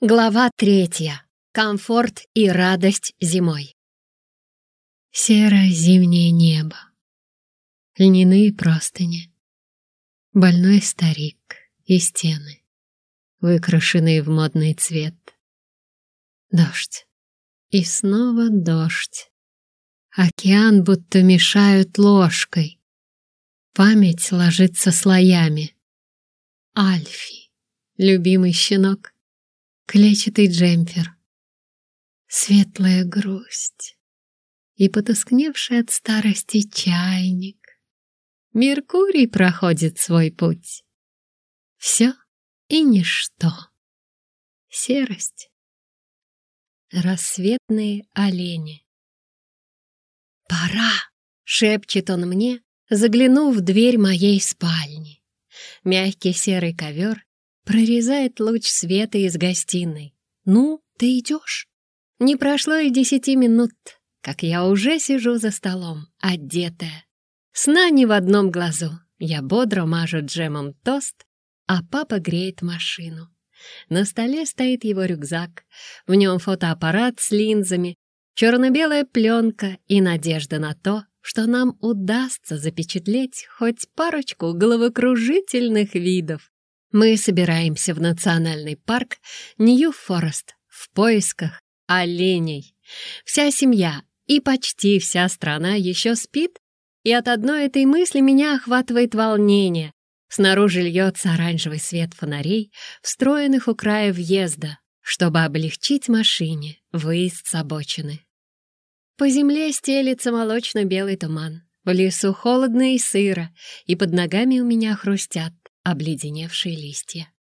Глава третья. Комфорт и радость зимой. Серое зимнее небо. Льняные простыни. Больной старик и стены, выкрашенные в модный цвет. Дождь. И снова дождь. Океан будто мешают ложкой. Память ложится слоями. Альфи, любимый щенок — клетчатый джемпер, светлая грусть и потускневший от старости чайник. Меркурий проходит свой путь. Все и ничто. Серость. Рассветные олени. «Пора!» — шепчет он мне, заглянув в дверь моей спальни. Мягкий серый ковер Прорезает луч света из гостиной. «Ну, ты идешь?» Не прошло и десяти минут, как я уже сижу за столом, одетая. Сна не в одном глазу. Я бодро мажу джемом тост, а папа греет машину. На столе стоит его рюкзак. В нем фотоаппарат с линзами, черно-белая пленка и надежда на то, что нам удастся запечатлеть хоть парочку головокружительных видов. Мы собираемся в национальный парк Нью-Форест в поисках оленей. Вся семья и почти вся страна еще спит, и от одной этой мысли меня охватывает волнение. Снаружи льется оранжевый свет фонарей, встроенных у края въезда, чтобы облегчить машине выезд с обочины. По земле стелится молочно-белый туман. В лесу холодно и сыро, и под ногами у меня хрустят обледеневшие листья.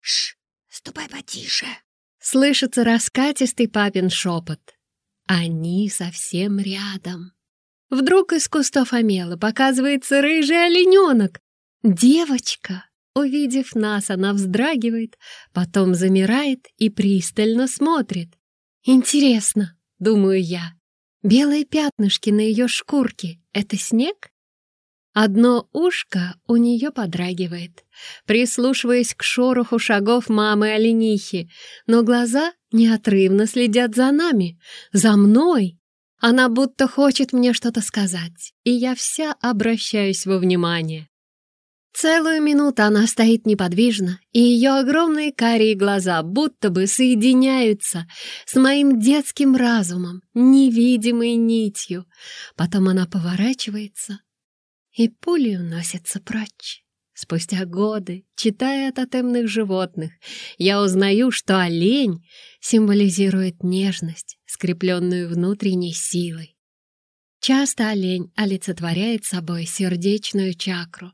«Ш, ступай потише!» Слышится раскатистый папин шепот. Они совсем рядом. Вдруг из кустов омела показывается рыжий олененок. Девочка! Увидев нас, она вздрагивает, потом замирает и пристально смотрит. «Интересно», — думаю я, — «белые пятнышки на ее шкурке — это снег?» Одно ушко у нее подрагивает, прислушиваясь к шороху шагов мамы-оленихи, но глаза неотрывно следят за нами, за мной. Она будто хочет мне что-то сказать, и я вся обращаюсь во внимание. Целую минуту она стоит неподвижно, и ее огромные карие глаза будто бы соединяются с моим детским разумом, невидимой нитью. Потом она поворачивается, и пули уносятся прочь. Спустя годы, читая о тотемных животных, я узнаю, что олень символизирует нежность, скрепленную внутренней силой. Часто олень олицетворяет собой сердечную чакру,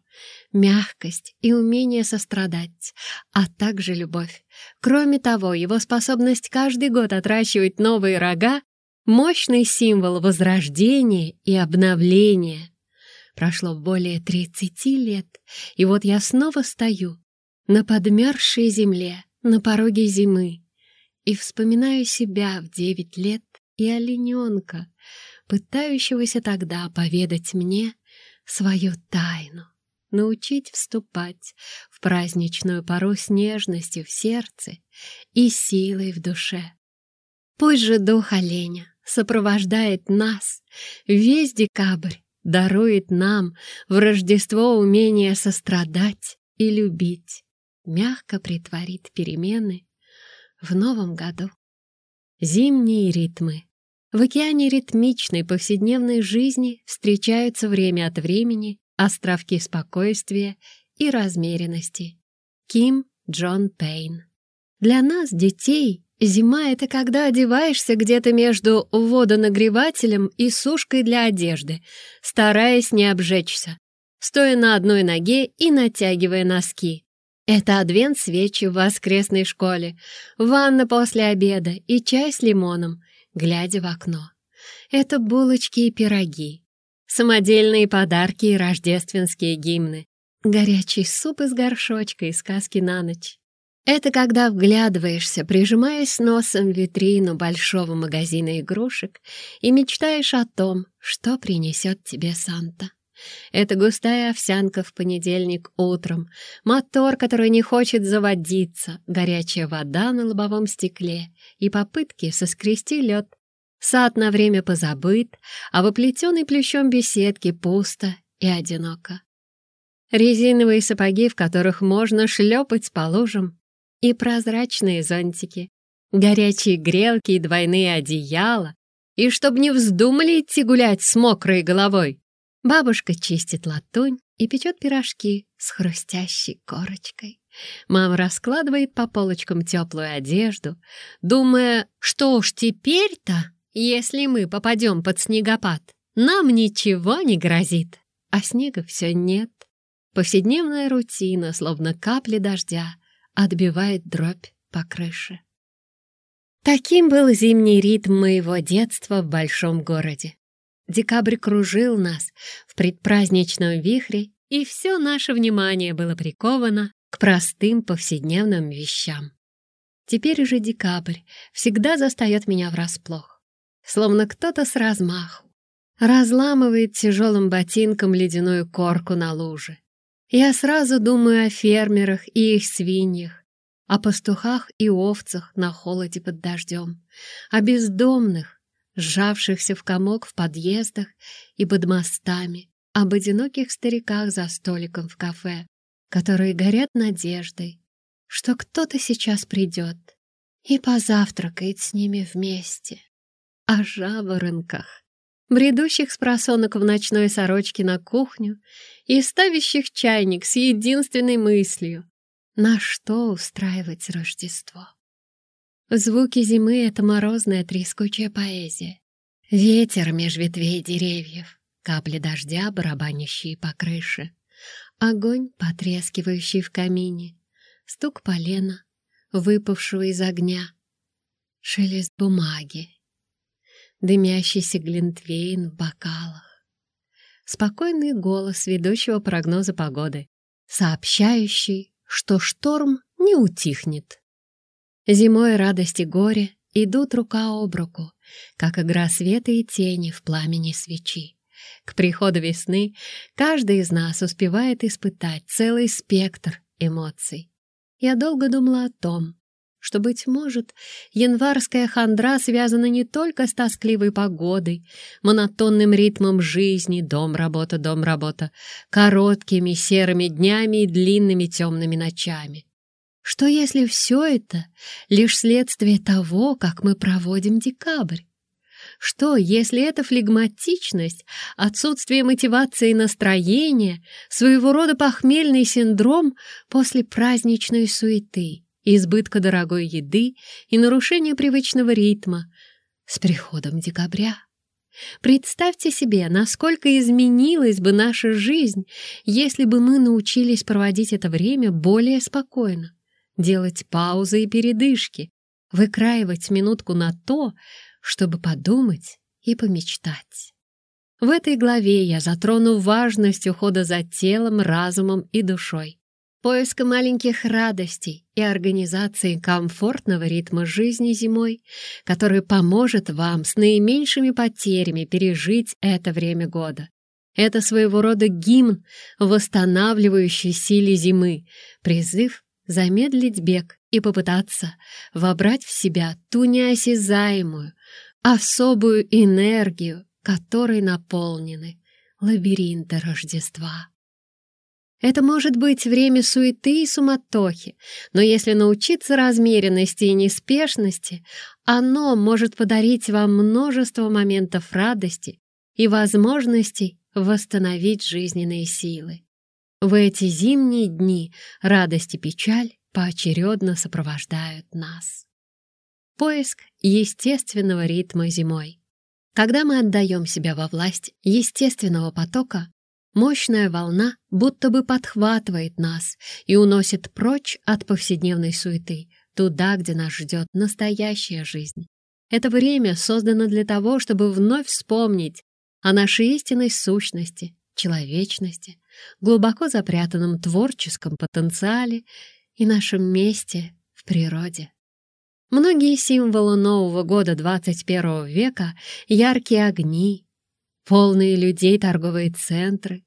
мягкость и умение сострадать, а также любовь. Кроме того, его способность каждый год отращивать новые рога — мощный символ возрождения и обновления. Прошло более тридцати лет, и вот я снова стою на подмерзшей земле, на пороге зимы, и вспоминаю себя в девять лет и олененка, пытающегося тогда поведать мне свою тайну, научить вступать в праздничную пору с нежностью в сердце и силой в душе. Пусть же дух оленя сопровождает нас весь декабрь дарует нам в Рождество умение сострадать и любить, мягко притворит перемены в новом году. Зимние ритмы. В океане ритмичной повседневной жизни встречаются время от времени островки спокойствия и размеренности. Ким Джон Пейн. Для нас, детей, Зима — это когда одеваешься где-то между водонагревателем и сушкой для одежды, стараясь не обжечься, стоя на одной ноге и натягивая носки. Это адвент свечи в воскресной школе, ванна после обеда и чай с лимоном, глядя в окно. Это булочки и пироги, самодельные подарки и рождественские гимны, горячий суп из горшочка и сказки на ночь. Это когда вглядываешься, прижимаясь носом в витрину большого магазина игрушек и мечтаешь о том, что принесет тебе Санта. Это густая овсянка в понедельник утром, мотор, который не хочет заводиться, горячая вода на лобовом стекле и попытки соскрести лед. Сад на время позабыт, а в оплетенной плющом беседке пусто и одиноко. Резиновые сапоги, в которых можно шлепать по лужам, и прозрачные зонтики, горячие грелки и двойные одеяла, и чтоб не вздумали идти гулять с мокрой головой. Бабушка чистит латунь и печет пирожки с хрустящей корочкой. Мама раскладывает по полочкам теплую одежду, думая, что уж теперь-то, если мы попадем под снегопад, нам ничего не грозит. А снега все нет. Повседневная рутина, словно капли дождя, отбивает дробь по крыше. Таким был зимний ритм моего детства в большом городе. Декабрь кружил нас в предпраздничном вихре, и все наше внимание было приковано к простым повседневным вещам. Теперь же декабрь всегда застает меня врасплох, словно кто-то с размаху разламывает тяжелым ботинком ледяную корку на луже. Я сразу думаю о фермерах и их свиньях, о пастухах и овцах на холоде под дождем, о бездомных, сжавшихся в комок в подъездах и под мостами, об одиноких стариках за столиком в кафе, которые горят надеждой, что кто-то сейчас придет и позавтракает с ними вместе, о жаворонках, бредущих с просонок в ночной сорочке на кухню и ставящих чайник с единственной мыслью на что устраивать Рождество? Звуки зимы — это морозная трескучая поэзия. Ветер меж ветвей деревьев, капли дождя, барабанящие по крыше, огонь, потрескивающий в камине, стук полена, выпавшего из огня, шелест бумаги, дымящийся глинтвейн в бокалах, спокойный голос ведущего прогноза погоды, сообщающий, что шторм не утихнет. Зимой радость и горе идут рука об руку, как игра света и тени в пламени свечи. К приходу весны каждый из нас успевает испытать целый спектр эмоций. Я долго думала о том, что, быть может, январская хандра связана не только с тоскливой погодой, монотонным ритмом жизни, дом-работа, дом-работа, короткими серыми днями и длинными темными ночами. Что если все это лишь следствие того, как мы проводим декабрь? Что, если эта флегматичность, отсутствие мотивации и настроения, своего рода похмельный синдром после праздничной суеты? Избытка дорогой еды и нарушение привычного ритма с приходом декабря. Представьте себе, насколько изменилась бы наша жизнь, если бы мы научились проводить это время более спокойно, делать паузы и передышки, выкраивать минутку на то, чтобы подумать и помечтать. В этой главе я затрону важность ухода за телом, разумом и душой поиска маленьких радостей и организации комфортного ритма жизни зимой, который поможет вам с наименьшими потерями пережить это время года. Это своего рода гимн, восстанавливающий силе зимы, призыв замедлить бег и попытаться вобрать в себя ту неосязаемую, особую энергию, которой наполнены лабиринты Рождества. Это может быть время суеты и суматохи, но если научиться размеренности и неспешности, оно может подарить вам множество моментов радости и возможностей восстановить жизненные силы. В эти зимние дни радость и печаль поочередно сопровождают нас. Поиск естественного ритма зимой. Когда мы отдаем себя во власть естественного потока, Мощная волна будто бы подхватывает нас и уносит прочь от повседневной суеты, туда, где нас ждет настоящая жизнь. Это время создано для того, чтобы вновь вспомнить о нашей истинной сущности, человечности, глубоко запрятанном творческом потенциале и нашем месте в природе. Многие символы Нового года 21 века — яркие огни, полные людей торговые центры,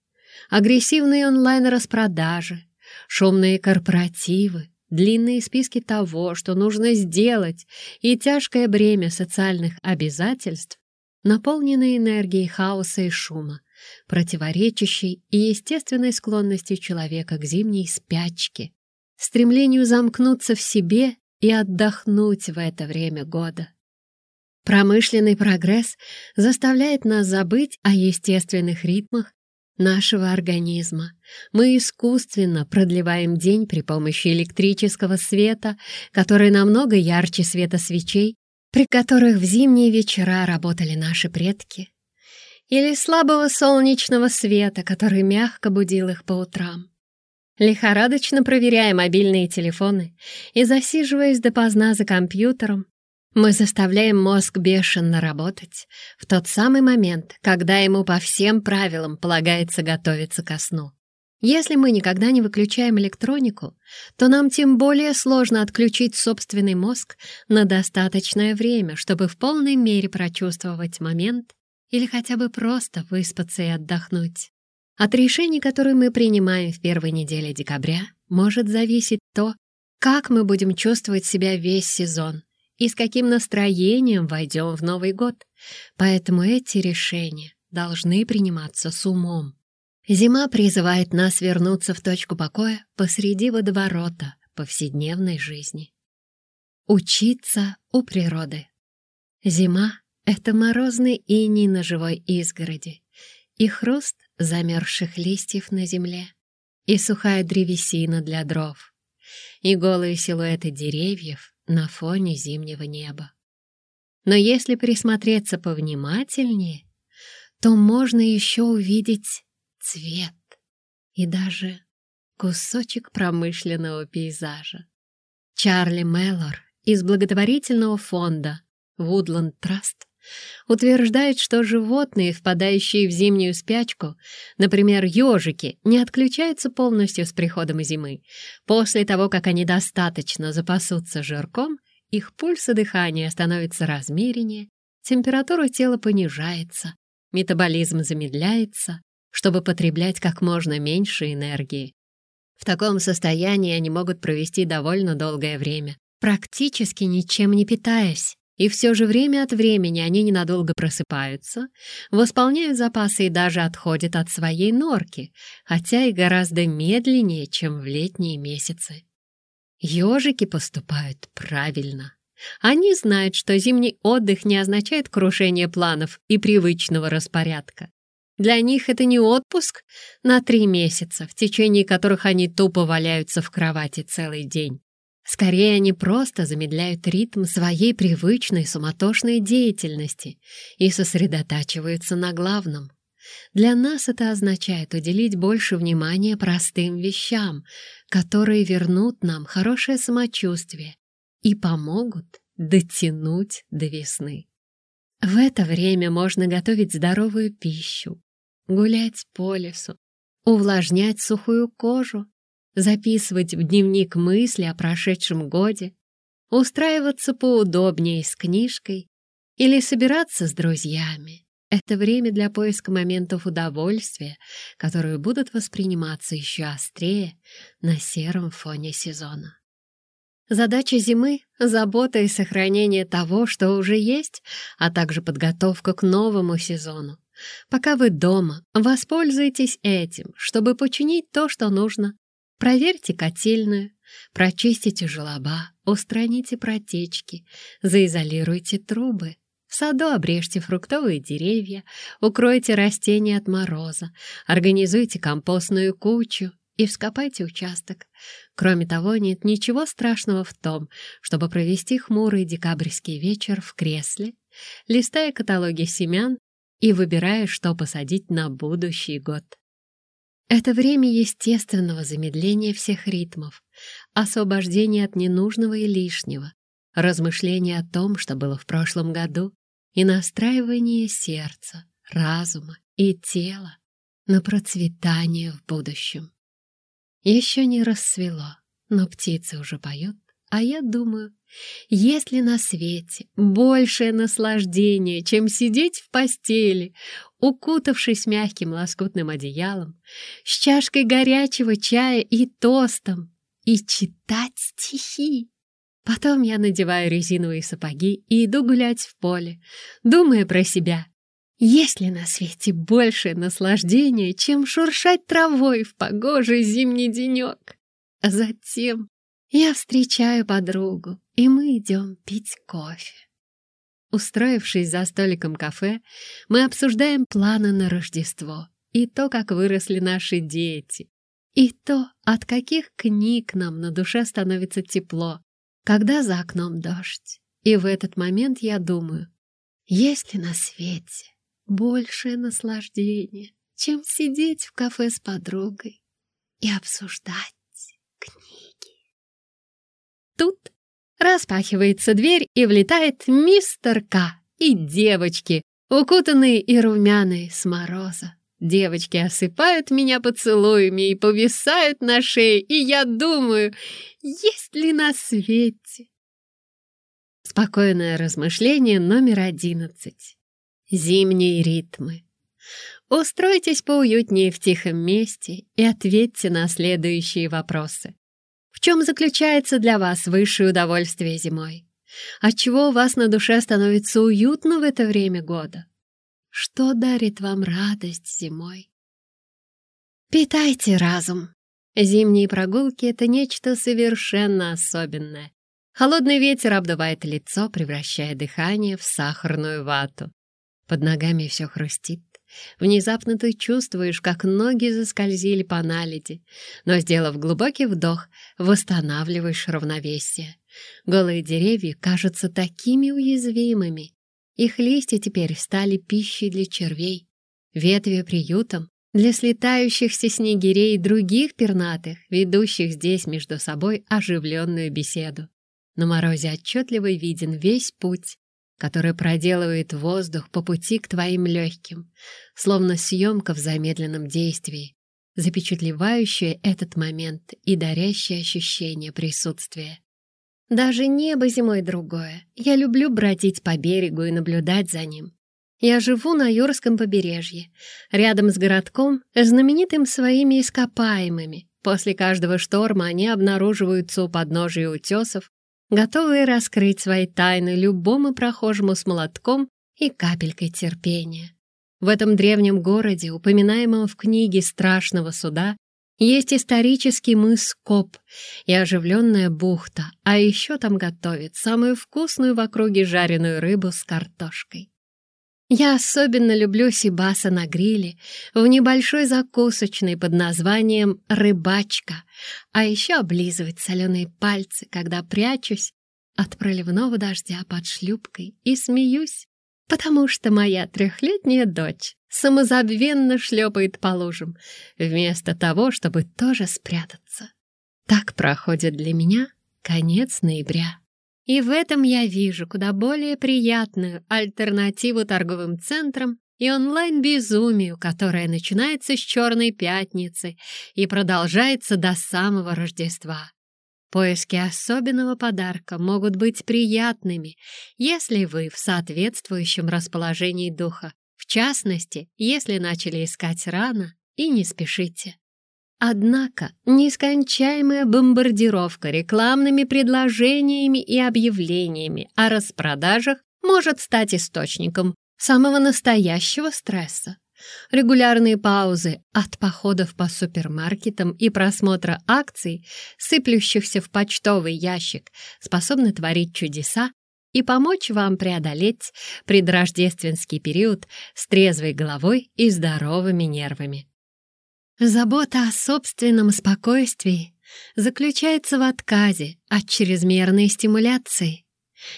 агрессивные онлайн-распродажи, шумные корпоративы, длинные списки того, что нужно сделать, и тяжкое бремя социальных обязательств, наполненные энергией хаоса и шума, противоречащей и естественной склонностью человека к зимней спячке, стремлению замкнуться в себе и отдохнуть в это время года. Промышленный прогресс заставляет нас забыть о естественных ритмах нашего организма. Мы искусственно продлеваем день при помощи электрического света, который намного ярче света свечей, при которых в зимние вечера работали наши предки, или слабого солнечного света, который мягко будил их по утрам. Лихорадочно проверяя мобильные телефоны и засиживаясь допоздна за компьютером, мы заставляем мозг бешено работать в тот самый момент, когда ему по всем правилам полагается готовиться ко сну. Если мы никогда не выключаем электронику, то нам тем более сложно отключить собственный мозг на достаточное время, чтобы в полной мере прочувствовать момент или хотя бы просто выспаться и отдохнуть. От решений, которые мы принимаем в первой неделе декабря, может зависеть то, как мы будем чувствовать себя весь сезон и с каким настроением войдем в Новый год. Поэтому эти решения должны приниматься с умом. Зима призывает нас вернуться в точку покоя посреди водоворота повседневной жизни. Учиться у природы. Зима — это морозный иней на живой изгороди и хруст замерзших листьев на земле, и сухая древесина для дров, и голые силуэты деревьев, на фоне зимнего неба. Но если присмотреться повнимательнее, то можно еще увидеть цвет и даже кусочек промышленного пейзажа. Чарли Меллор из благотворительного фонда Woodland Trust утверждает, что животные, впадающие в зимнюю спячку, например, ежики, не отключаются полностью с приходом зимы. После того, как они достаточно запасутся жирком, их пульс и дыхание становятся размереннее, температура тела понижается, метаболизм замедляется, чтобы потреблять как можно меньше энергии. В таком состоянии они могут провести довольно долгое время, практически ничем не питаясь. И все же время от времени они ненадолго просыпаются, восполняют запасы и даже отходят от своей норки, хотя и гораздо медленнее, чем в летние месяцы. Ежики поступают правильно. Они знают, что зимний отдых не означает крушение планов и привычного распорядка. Для них это не отпуск на три месяца, в течение которых они тупо валяются в кровати целый день. Скорее, они просто замедляют ритм своей привычной суматошной деятельности и сосредотачиваются на главном. Для нас это означает уделить больше внимания простым вещам, которые вернут нам хорошее самочувствие и помогут дотянуть до весны. В это время можно готовить здоровую пищу, гулять по лесу, увлажнять сухую кожу записывать в дневник мысли о прошедшем годе, устраиваться поудобнее с книжкой или собираться с друзьями. Это время для поиска моментов удовольствия, которые будут восприниматься еще острее на сером фоне сезона. Задача зимы — забота и сохранение того, что уже есть, а также подготовка к новому сезону. Пока вы дома, воспользуйтесь этим, чтобы починить то, что нужно, Проверьте котельную, прочистите желоба, устраните протечки, заизолируйте трубы. В саду обрежьте фруктовые деревья, укройте растения от мороза, организуйте компостную кучу и вскопайте участок. Кроме того, нет ничего страшного в том, чтобы провести хмурый декабрьский вечер в кресле, листая каталоги семян и выбирая, что посадить на будущий год. Это время естественного замедления всех ритмов, освобождения от ненужного и лишнего, размышления о том, что было в прошлом году, и настраивание сердца, разума и тела на процветание в будущем. Еще не рассвело, но птицы уже поют, а я думаю, есть ли на свете большее наслаждение, чем сидеть в постели, укутавшись мягким лоскутным одеялом, с чашкой горячего чая и тостом, и читать стихи. Потом я надеваю резиновые сапоги и иду гулять в поле, думая про себя. Есть ли на свете большее наслаждение, чем шуршать травой в погожий зимний денек? А затем я встречаю подругу, и мы идем пить кофе. Устроившись за столиком кафе, мы обсуждаем планы на Рождество и то, как выросли наши дети, и то, от каких книг нам на душе становится тепло, когда за окном дождь. И в этот момент я думаю, есть ли на свете большее наслаждение, чем сидеть в кафе с подругой и обсуждать книги. Тут Распахивается дверь, и влетает мистер К. и девочки, укутанные и румяные с мороза. Девочки осыпают меня поцелуями и повисают на шее, и я думаю, есть ли на свете. Спокойное размышление номер одиннадцать. Зимние ритмы. Устройтесь поуютнее в тихом месте и ответьте на следующие вопросы чем заключается для вас высшее удовольствие зимой? Отчего у вас на душе становится уютно в это время года? Что дарит вам радость зимой? Питайте разум. Зимние прогулки — это нечто совершенно особенное. Холодный ветер обдувает лицо, превращая дыхание в сахарную вату. Под ногами все хрустит. Внезапно ты чувствуешь, как ноги заскользили по наледи, но, сделав глубокий вдох, восстанавливаешь равновесие. Голые деревья кажутся такими уязвимыми. Их листья теперь стали пищей для червей, ветви приютом для слетающихся снегирей и других пернатых, ведущих здесь между собой оживленную беседу. На морозе отчетливо виден весь путь, который проделывает воздух по пути к твоим легким, словно съемка в замедленном действии, запечатлевающая этот момент и дарящая ощущение присутствия. Даже небо зимой другое. Я люблю бродить по берегу и наблюдать за ним. Я живу на Юрском побережье, рядом с городком, знаменитым своими ископаемыми. После каждого шторма они обнаруживаются у подножия утесов готовые раскрыть свои тайны любому прохожему с молотком и капелькой терпения. В этом древнем городе, упоминаемом в книге «Страшного суда», есть исторический мыс Коп и оживленная бухта, а еще там готовят самую вкусную в округе жареную рыбу с картошкой. Я особенно люблю сибаса на гриле в небольшой закусочной под названием «Рыбачка», а еще облизывать соленые пальцы, когда прячусь от проливного дождя под шлюпкой и смеюсь, потому что моя трехлетняя дочь самозабвенно шлепает по лужам, вместо того, чтобы тоже спрятаться. Так проходит для меня конец ноября. И в этом я вижу куда более приятную альтернативу торговым центрам и онлайн-безумию, которое начинается с Черной Пятницы и продолжается до самого Рождества. Поиски особенного подарка могут быть приятными, если вы в соответствующем расположении духа, в частности, если начали искать рано и не спешите. Однако нескончаемая бомбардировка рекламными предложениями и объявлениями о распродажах может стать источником самого настоящего стресса. Регулярные паузы от походов по супермаркетам и просмотра акций, сыплющихся в почтовый ящик, способны творить чудеса и помочь вам преодолеть предрождественский период с трезвой головой и здоровыми нервами. Забота о собственном спокойствии заключается в отказе от чрезмерной стимуляции.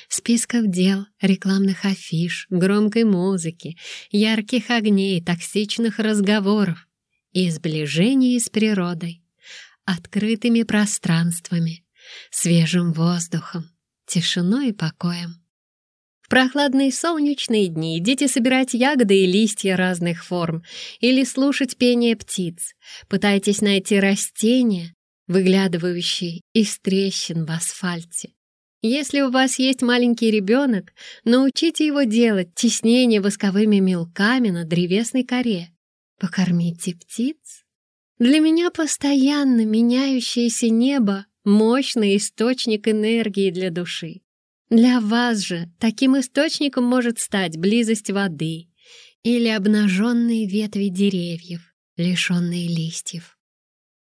Списков дел, рекламных афиш, громкой музыки, ярких огней, токсичных разговоров и сближений с природой, открытыми пространствами, свежим воздухом, тишиной и покоем. В прохладные солнечные дни идите собирать ягоды и листья разных форм или слушать пение птиц. Пытайтесь найти растения, выглядывающие из трещин в асфальте. Если у вас есть маленький ребенок, научите его делать теснение восковыми мелками на древесной коре. Покормите птиц. Для меня постоянно меняющееся небо — мощный источник энергии для души. Для вас же таким источником может стать близость воды или обнаженные ветви деревьев, лишенные листьев.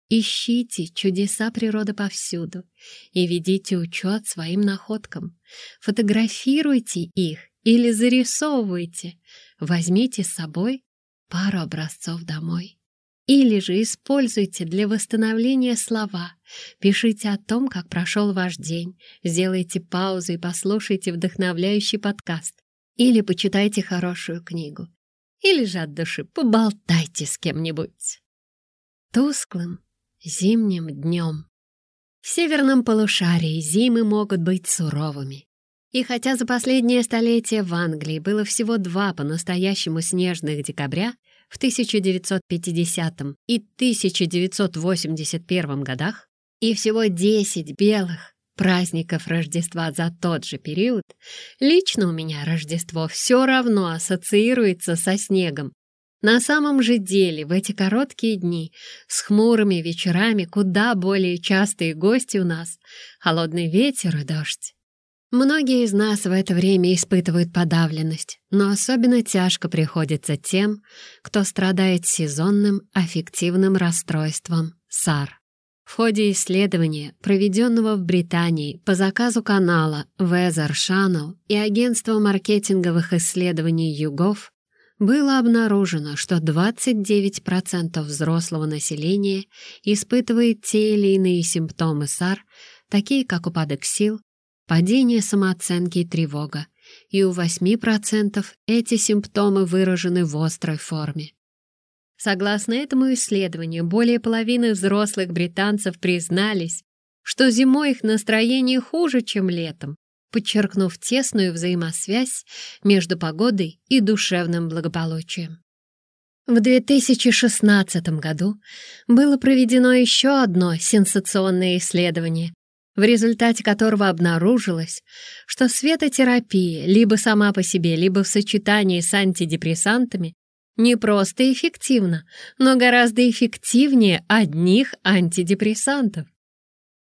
Ищите чудеса природы повсюду и ведите учет своим находкам. Фотографируйте их или зарисовывайте. Возьмите с собой пару образцов домой. Или же используйте для восстановления слова. Пишите о том, как прошел ваш день. Сделайте паузу и послушайте вдохновляющий подкаст. Или почитайте хорошую книгу. Или же от души поболтайте с кем-нибудь. Тусклым зимним днем. В северном полушарии зимы могут быть суровыми. И хотя за последнее столетие в Англии было всего два по-настоящему снежных декабря, в 1950 и 1981 годах и всего 10 белых праздников Рождества за тот же период, лично у меня Рождество все равно ассоциируется со снегом. На самом же деле в эти короткие дни с хмурыми вечерами куда более частые гости у нас — холодный ветер и дождь. Многие из нас в это время испытывают подавленность, но особенно тяжко приходится тем, кто страдает сезонным аффективным расстройством САР. В ходе исследования, проведенного в Британии по заказу канала Weather Channel и агентства маркетинговых исследований Югов, было обнаружено, что 29% взрослого населения испытывает те или иные симптомы САР, такие как упадок сил, падение самооценки и тревога, и у 8% эти симптомы выражены в острой форме. Согласно этому исследованию, более половины взрослых британцев признались, что зимой их настроение хуже, чем летом, подчеркнув тесную взаимосвязь между погодой и душевным благополучием. В 2016 году было проведено еще одно сенсационное исследование, в результате которого обнаружилось, что светотерапия либо сама по себе, либо в сочетании с антидепрессантами не просто эффективна, но гораздо эффективнее одних антидепрессантов.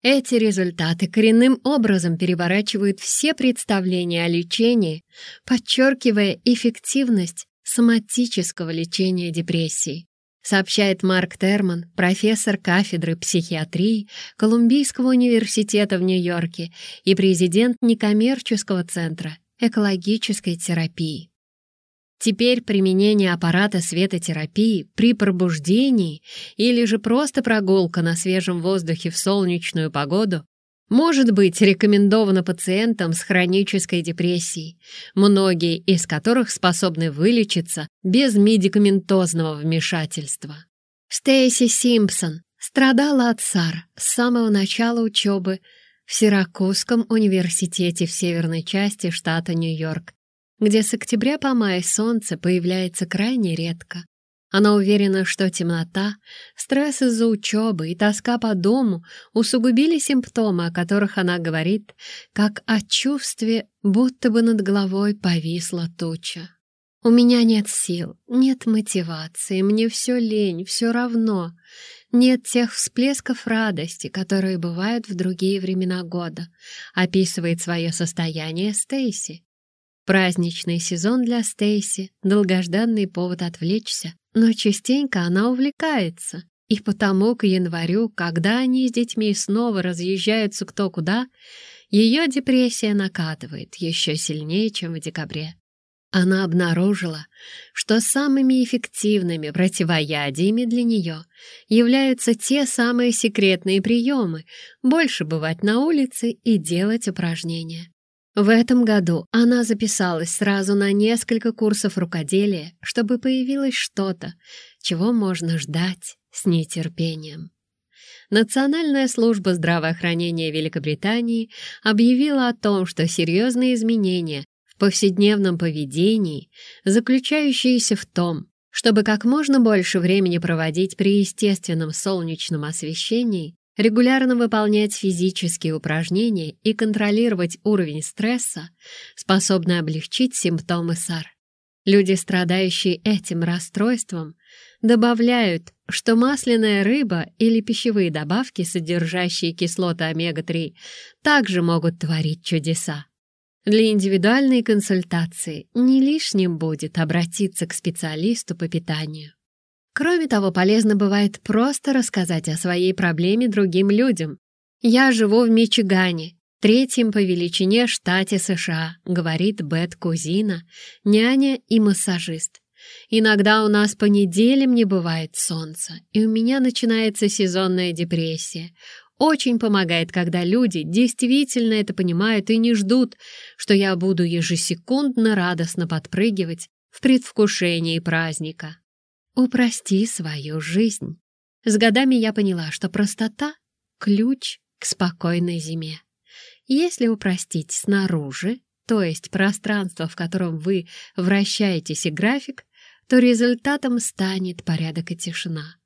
Эти результаты коренным образом переворачивают все представления о лечении, подчеркивая эффективность соматического лечения депрессии сообщает Марк Терман, профессор кафедры психиатрии Колумбийского университета в Нью-Йорке и президент некоммерческого центра экологической терапии. Теперь применение аппарата светотерапии при пробуждении или же просто прогулка на свежем воздухе в солнечную погоду может быть рекомендовано пациентам с хронической депрессией, многие из которых способны вылечиться без медикаментозного вмешательства. Стейси Симпсон страдала от САР с самого начала учебы в Сиракузском университете в северной части штата Нью-Йорк, где с октября по май солнце появляется крайне редко. Она уверена, что темнота, стресс из-за учебы и тоска по дому усугубили симптомы, о которых она говорит, как о чувстве, будто бы над головой повисла туча. «У меня нет сил, нет мотивации, мне все лень, все равно. Нет тех всплесков радости, которые бывают в другие времена года», описывает свое состояние Стейси. Праздничный сезон для Стейси — долгожданный повод отвлечься, но частенько она увлекается. И потому к январю, когда они с детьми снова разъезжаются кто куда, ее депрессия накатывает еще сильнее, чем в декабре. Она обнаружила, что самыми эффективными противоядиями для нее являются те самые секретные приемы — больше бывать на улице и делать упражнения. В этом году она записалась сразу на несколько курсов рукоделия, чтобы появилось что-то, чего можно ждать с нетерпением. Национальная служба здравоохранения Великобритании объявила о том, что серьезные изменения в повседневном поведении, заключающиеся в том, чтобы как можно больше времени проводить при естественном солнечном освещении, Регулярно выполнять физические упражнения и контролировать уровень стресса способны облегчить симптомы САР. Люди, страдающие этим расстройством, добавляют, что масляная рыба или пищевые добавки, содержащие кислоты омега-3, также могут творить чудеса. Для индивидуальной консультации не лишним будет обратиться к специалисту по питанию. Кроме того, полезно бывает просто рассказать о своей проблеме другим людям. «Я живу в Мичигане, третьем по величине штате США», говорит Бет Кузина, няня и массажист. «Иногда у нас по неделям не бывает солнца, и у меня начинается сезонная депрессия. Очень помогает, когда люди действительно это понимают и не ждут, что я буду ежесекундно радостно подпрыгивать в предвкушении праздника». Упрости свою жизнь. С годами я поняла, что простота — ключ к спокойной зиме. Если упростить снаружи, то есть пространство, в котором вы вращаетесь и график, то результатом станет порядок и тишина.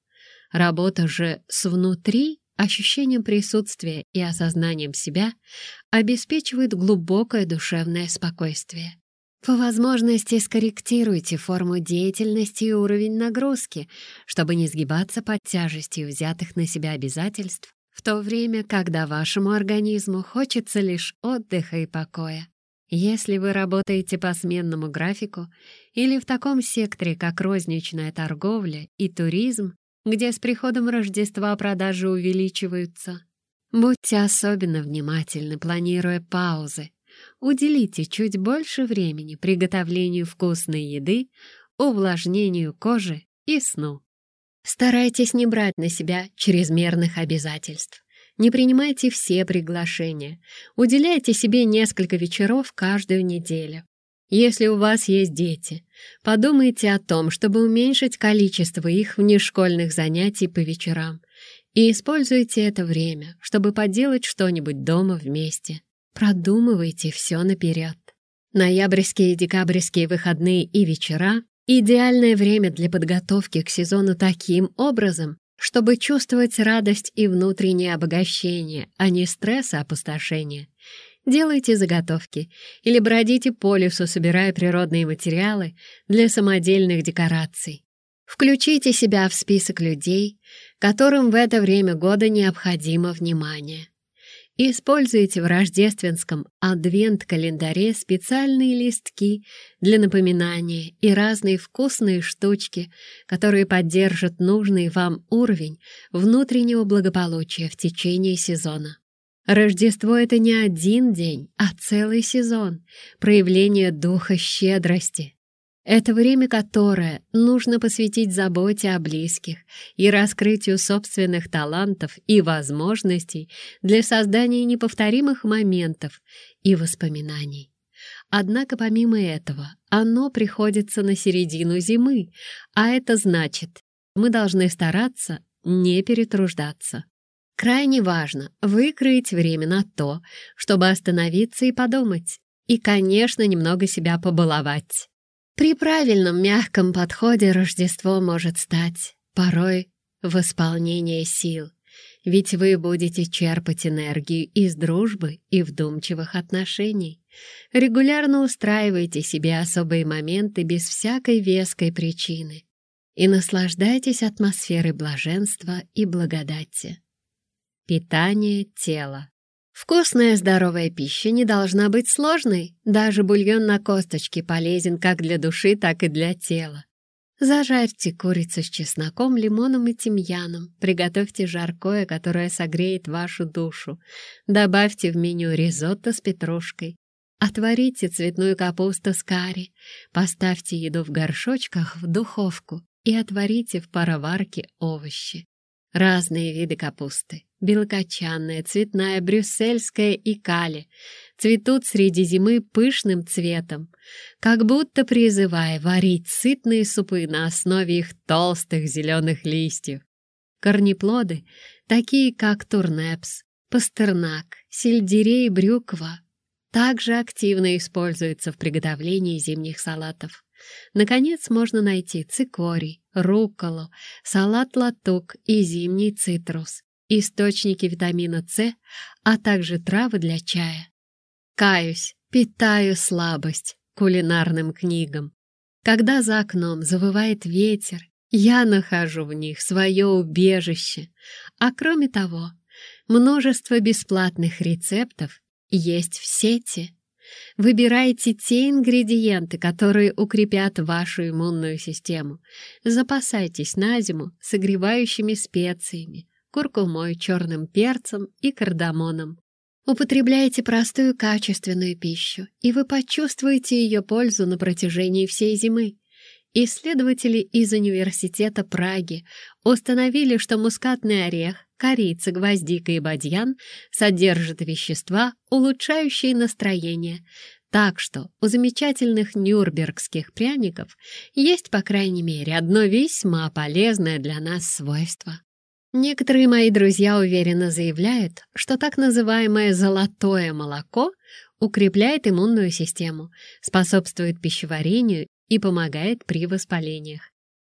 Работа же с внутри, ощущением присутствия и осознанием себя обеспечивает глубокое душевное спокойствие. По возможности скорректируйте форму деятельности и уровень нагрузки, чтобы не сгибаться под тяжестью взятых на себя обязательств, в то время, когда вашему организму хочется лишь отдыха и покоя. Если вы работаете по сменному графику или в таком секторе, как розничная торговля и туризм, где с приходом Рождества продажи увеличиваются, будьте особенно внимательны, планируя паузы, уделите чуть больше времени приготовлению вкусной еды, увлажнению кожи и сну. Старайтесь не брать на себя чрезмерных обязательств. Не принимайте все приглашения. Уделяйте себе несколько вечеров каждую неделю. Если у вас есть дети, подумайте о том, чтобы уменьшить количество их внешкольных занятий по вечерам и используйте это время, чтобы поделать что-нибудь дома вместе. Продумывайте все наперед. Ноябрьские и декабрьские выходные и вечера — идеальное время для подготовки к сезону таким образом, чтобы чувствовать радость и внутреннее обогащение, а не стресс и опустошение. Делайте заготовки или бродите по лесу, собирая природные материалы для самодельных декораций. Включите себя в список людей, которым в это время года необходимо внимание. Используйте в рождественском адвент-календаре специальные листки для напоминания и разные вкусные штучки, которые поддержат нужный вам уровень внутреннего благополучия в течение сезона. Рождество — это не один день, а целый сезон, проявление духа щедрости — это время, которое нужно посвятить заботе о близких и раскрытию собственных талантов и возможностей для создания неповторимых моментов и воспоминаний. Однако помимо этого, оно приходится на середину зимы, а это значит, мы должны стараться не перетруждаться. Крайне важно выкроить время на то, чтобы остановиться и подумать, и, конечно, немного себя побаловать. При правильном мягком подходе Рождество может стать порой восполнение сил, ведь вы будете черпать энергию из дружбы и вдумчивых отношений. Регулярно устраивайте себе особые моменты без всякой веской причины и наслаждайтесь атмосферой блаженства и благодати. Питание тела Вкусная здоровая пища не должна быть сложной. Даже бульон на косточке полезен как для души, так и для тела. Зажарьте курицу с чесноком, лимоном и тимьяном. Приготовьте жаркое, которое согреет вашу душу. Добавьте в меню ризотто с петрушкой. Отварите цветную капусту с карри. Поставьте еду в горшочках в духовку и отварите в пароварке овощи. Разные виды капусты белокочанная, цветная, брюссельская и кали, цветут среди зимы пышным цветом, как будто призывая варить сытные супы на основе их толстых зеленых листьев. Корнеплоды, такие как турнепс, пастернак, сельдерей и брюква, также активно используются в приготовлении зимних салатов. Наконец можно найти цикорий, рукколу, салат-латук и зимний цитрус. Источники витамина С, а также травы для чая. Каюсь, питаю слабость кулинарным книгам. Когда за окном завывает ветер, я нахожу в них свое убежище. А кроме того, множество бесплатных рецептов есть в сети. Выбирайте те ингредиенты, которые укрепят вашу иммунную систему. Запасайтесь на зиму согревающими специями, куркумой, черным перцем и кардамоном. Употребляйте простую качественную пищу, и вы почувствуете ее пользу на протяжении всей зимы. Исследователи из Университета Праги установили, что мускатный орех, корица, гвоздика и бадьян содержат вещества, улучшающие настроение, так что у замечательных нюрнбергских пряников есть, по крайней мере, одно весьма полезное для нас свойство. Некоторые мои друзья уверенно заявляют, что так называемое «золотое молоко» укрепляет иммунную систему, способствует пищеварению и помогает при воспалениях.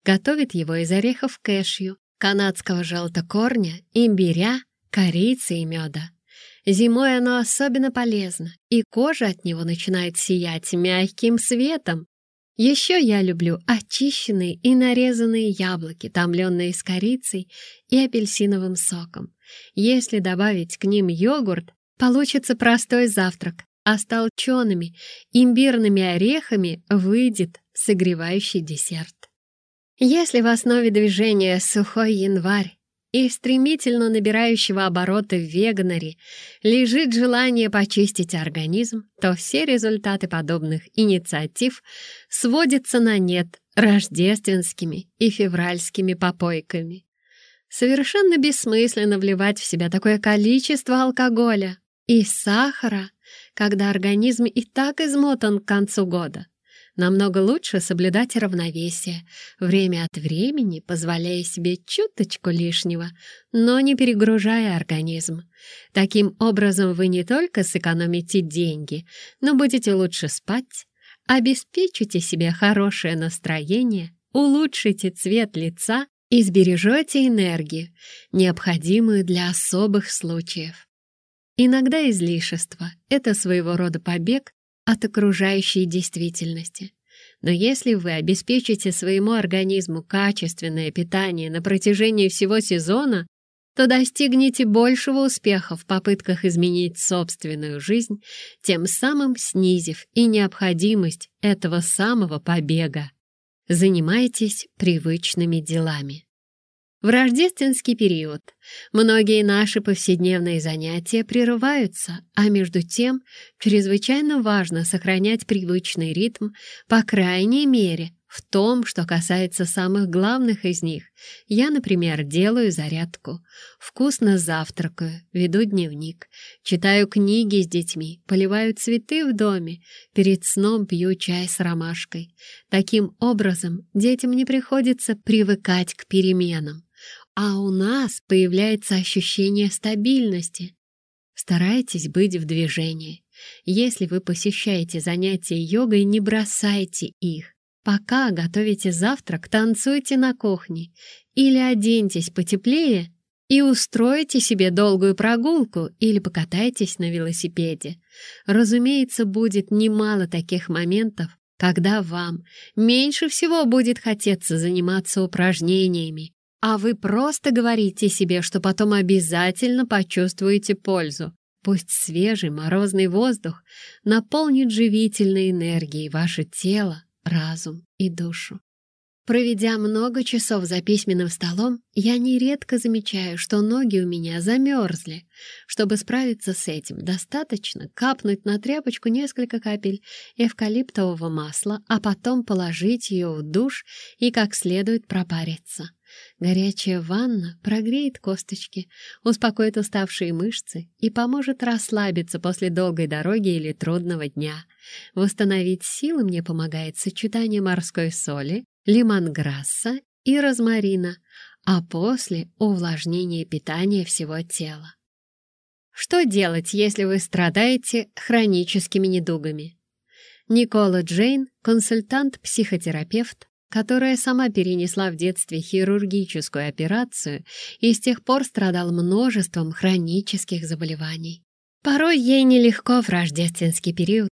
Готовит его из орехов кэшью, канадского желтокорня, имбиря, корицы и меда. Зимой оно особенно полезно, и кожа от него начинает сиять мягким светом. Еще я люблю очищенные и нарезанные яблоки, томленные с корицей и апельсиновым соком. Если добавить к ним йогурт, получится простой завтрак, а с толчеными имбирными орехами выйдет согревающий десерт. Если в основе движения сухой январь и стремительно набирающего обороты в веганаре лежит желание почистить организм, то все результаты подобных инициатив сводятся на нет рождественскими и февральскими попойками. Совершенно бессмысленно вливать в себя такое количество алкоголя и сахара, когда организм и так измотан к концу года. Намного лучше соблюдать равновесие, время от времени позволяя себе чуточку лишнего, но не перегружая организм. Таким образом вы не только сэкономите деньги, но будете лучше спать, обеспечите себе хорошее настроение, улучшите цвет лица и сбережете энергию, необходимую для особых случаев. Иногда излишество — это своего рода побег от окружающей действительности. Но если вы обеспечите своему организму качественное питание на протяжении всего сезона, то достигнете большего успеха в попытках изменить собственную жизнь, тем самым снизив и необходимость этого самого побега. Занимайтесь привычными делами. В рождественский период многие наши повседневные занятия прерываются, а между тем чрезвычайно важно сохранять привычный ритм, по крайней мере, в том, что касается самых главных из них. Я, например, делаю зарядку, вкусно завтракаю, веду дневник, читаю книги с детьми, поливаю цветы в доме, перед сном пью чай с ромашкой. Таким образом, детям не приходится привыкать к переменам а у нас появляется ощущение стабильности. Старайтесь быть в движении. Если вы посещаете занятия йогой, не бросайте их. Пока готовите завтрак, танцуйте на кухне или оденьтесь потеплее и устройте себе долгую прогулку или покатайтесь на велосипеде. Разумеется, будет немало таких моментов, когда вам меньше всего будет хотеться заниматься упражнениями а вы просто говорите себе, что потом обязательно почувствуете пользу. Пусть свежий морозный воздух наполнит живительной энергией ваше тело, разум и душу. Проведя много часов за письменным столом, я нередко замечаю, что ноги у меня замерзли. Чтобы справиться с этим, достаточно капнуть на тряпочку несколько капель эвкалиптового масла, а потом положить ее в душ и как следует пропариться. Горячая ванна прогреет косточки, успокоит уставшие мышцы и поможет расслабиться после долгой дороги или трудного дня. Восстановить силы мне помогает сочетание морской соли, лимонграсса и розмарина, а после — увлажнение питания всего тела. Что делать, если вы страдаете хроническими недугами? Никола Джейн, консультант-психотерапевт, которая сама перенесла в детстве хирургическую операцию и с тех пор страдала множеством хронических заболеваний. Порой ей нелегко в рождественский период,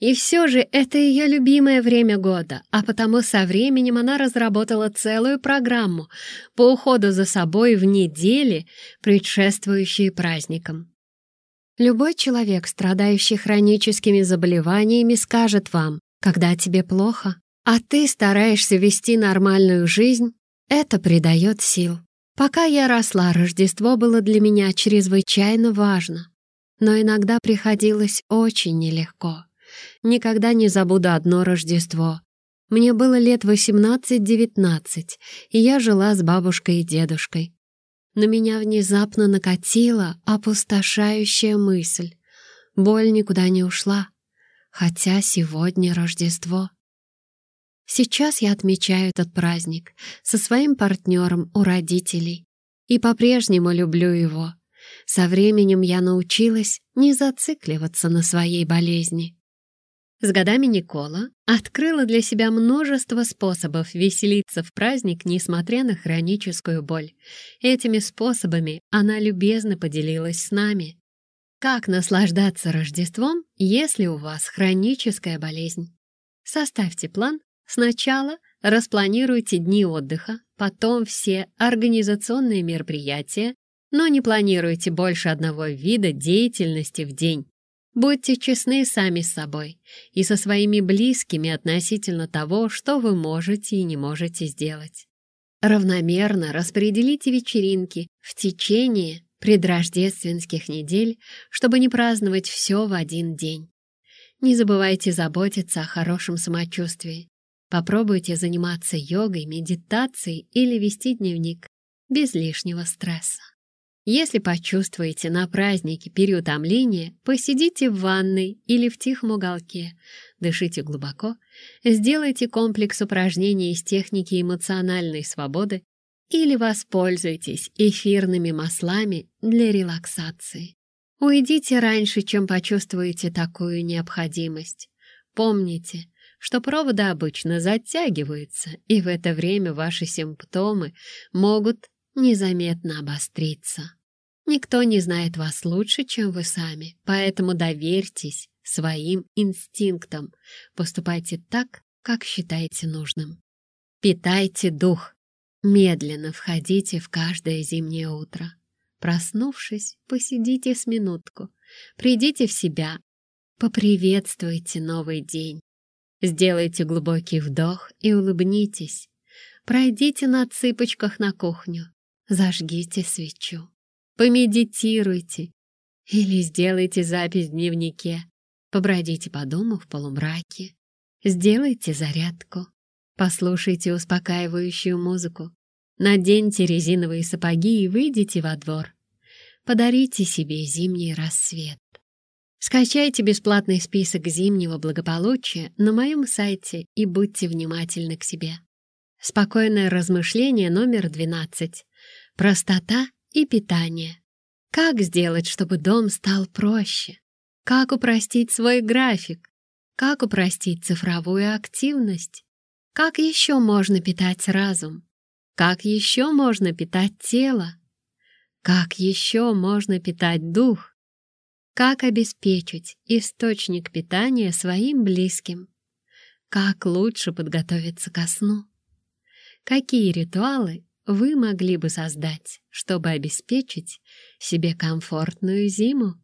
и все же это ее любимое время года, а потому со временем она разработала целую программу по уходу за собой в недели, предшествующие праздникам. Любой человек, страдающий хроническими заболеваниями, скажет вам, когда тебе плохо, а ты стараешься вести нормальную жизнь, это придает сил. Пока я росла, Рождество было для меня чрезвычайно важно но иногда приходилось очень нелегко. Никогда не забуду одно Рождество. Мне было лет 18-19, и я жила с бабушкой и дедушкой. На меня внезапно накатила опустошающая мысль. Боль никуда не ушла, хотя сегодня Рождество. Сейчас я отмечаю этот праздник со своим партнером у родителей и по-прежнему люблю его — со временем я научилась не зацикливаться на своей болезни. С годами Никола открыла для себя множество способов веселиться в праздник, несмотря на хроническую боль. Этими способами она любезно поделилась с нами. Как наслаждаться Рождеством, если у вас хроническая болезнь? Составьте план. Сначала распланируйте дни отдыха, потом все организационные мероприятия, но не планируйте больше одного вида деятельности в день. Будьте честны сами с собой и со своими близкими относительно того, что вы можете и не можете сделать. Равномерно распределите вечеринки в течение предрождественских недель, чтобы не праздновать все в один день. Не забывайте заботиться о хорошем самочувствии. Попробуйте заниматься йогой, медитацией или вести дневник без лишнего стресса. Если почувствуете на празднике переутомление, посидите в ванной или в тихом уголке, дышите глубоко, сделайте комплекс упражнений из техники эмоциональной свободы или воспользуйтесь эфирными маслами для релаксации. Уйдите раньше, чем почувствуете такую необходимость. Помните, что проводы обычно затягиваются, и в это время ваши симптомы могут незаметно обостриться. Никто не знает вас лучше, чем вы сами, поэтому доверьтесь своим инстинктам. Поступайте так, как считаете нужным. Питайте дух. Медленно входите в каждое зимнее утро. Проснувшись, посидите с минутку, придите в себя, поприветствуйте новый день. Сделайте глубокий вдох и улыбнитесь. Пройдите на цыпочках на кухню. Зажгите свечу, помедитируйте или сделайте запись в дневнике, побродите по дому в полумраке, сделайте зарядку, послушайте успокаивающую музыку, наденьте резиновые сапоги и выйдите во двор. Подарите себе зимний рассвет. Скачайте бесплатный список зимнего благополучия на моем сайте и будьте внимательны к себе. Спокойное размышление номер 12. Простота и питание. Как сделать, чтобы дом стал проще? Как упростить свой график? Как упростить цифровую активность? Как еще можно питать разум? Как еще можно питать тело? Как еще можно питать дух? Как обеспечить источник питания своим близким? Как лучше подготовиться ко сну? Какие ритуалы вы могли бы создать, чтобы обеспечить себе комфортную зиму?